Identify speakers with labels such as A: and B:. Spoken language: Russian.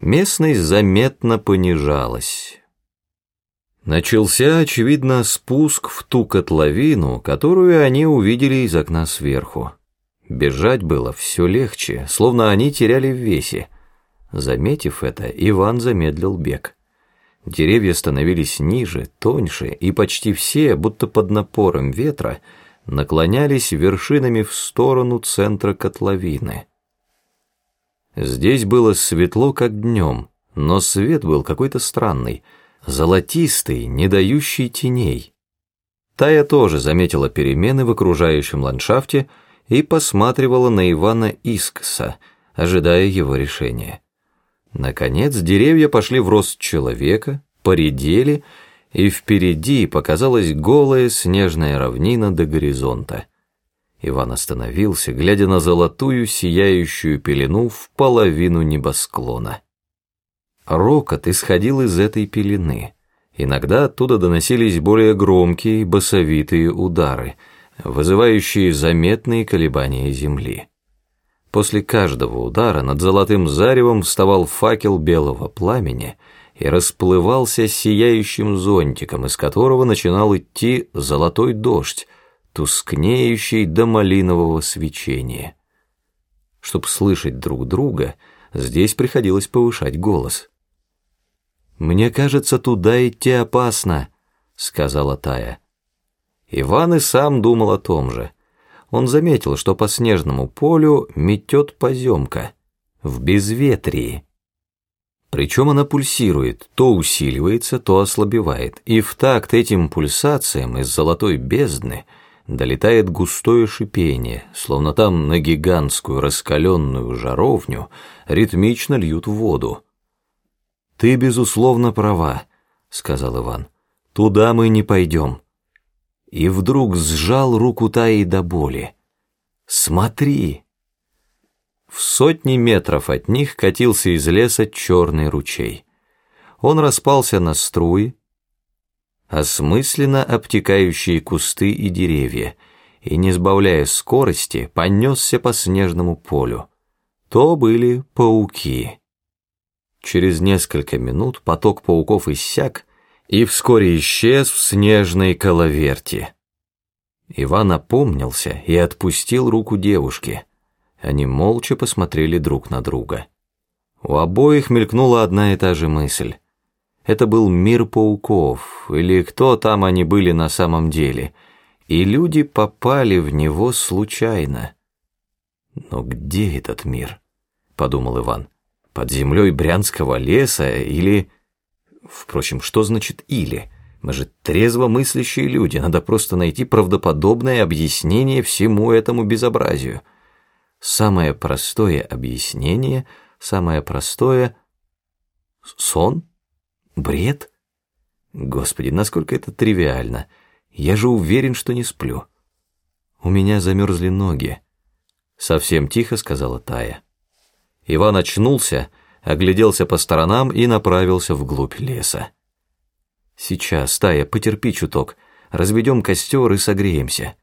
A: местность заметно понижалась. Начался, очевидно, спуск в ту котловину, которую они увидели из окна сверху. Бежать было все легче, словно они теряли в весе. Заметив это, Иван замедлил бег. Деревья становились ниже, тоньше, и почти все, будто под напором ветра, наклонялись вершинами в сторону центра котловины. Здесь было светло, как днем, но свет был какой-то странный — золотистый, не дающий теней. Тая тоже заметила перемены в окружающем ландшафте и посматривала на Ивана Искса, ожидая его решения. Наконец деревья пошли в рост человека, поредели, и впереди показалась голая снежная равнина до горизонта. Иван остановился, глядя на золотую сияющую пелену в половину небосклона. Рокот исходил из этой пелены. Иногда оттуда доносились более громкие, басовитые удары, вызывающие заметные колебания земли. После каждого удара над золотым заревом вставал факел белого пламени и расплывался сияющим зонтиком, из которого начинал идти золотой дождь, тускнеющий до малинового свечения. Чтобы слышать друг друга, здесь приходилось повышать голос — «Мне кажется, туда идти опасно», — сказала Тая. Иван и сам думал о том же. Он заметил, что по снежному полю метет поземка, в безветрии. Причем она пульсирует, то усиливается, то ослабевает, и в такт этим пульсациям из золотой бездны долетает густое шипение, словно там на гигантскую раскаленную жаровню ритмично льют воду. «Ты, безусловно, права», — сказал Иван. «Туда мы не пойдем». И вдруг сжал руку Таи до боли. «Смотри!» В сотни метров от них катился из леса черный ручей. Он распался на струи, осмысленно обтекающие кусты и деревья, и, не сбавляя скорости, понесся по снежному полю. То были пауки. Через несколько минут поток пауков иссяк и вскоре исчез в снежной коловерте. Иван опомнился и отпустил руку девушки. Они молча посмотрели друг на друга. У обоих мелькнула одна и та же мысль. Это был мир пауков, или кто там они были на самом деле, и люди попали в него случайно. «Но где этот мир?» — подумал Иван под землей Брянского леса или... Впрочем, что значит «или»? Мы же трезво мыслящие люди, надо просто найти правдоподобное объяснение всему этому безобразию. Самое простое объяснение, самое простое... Сон? Бред? Господи, насколько это тривиально. Я же уверен, что не сплю. У меня замерзли ноги. Совсем тихо сказала Тая. Иван очнулся, огляделся по сторонам и направился вглубь леса. «Сейчас, Тая, потерпи чуток, разведем костер и согреемся».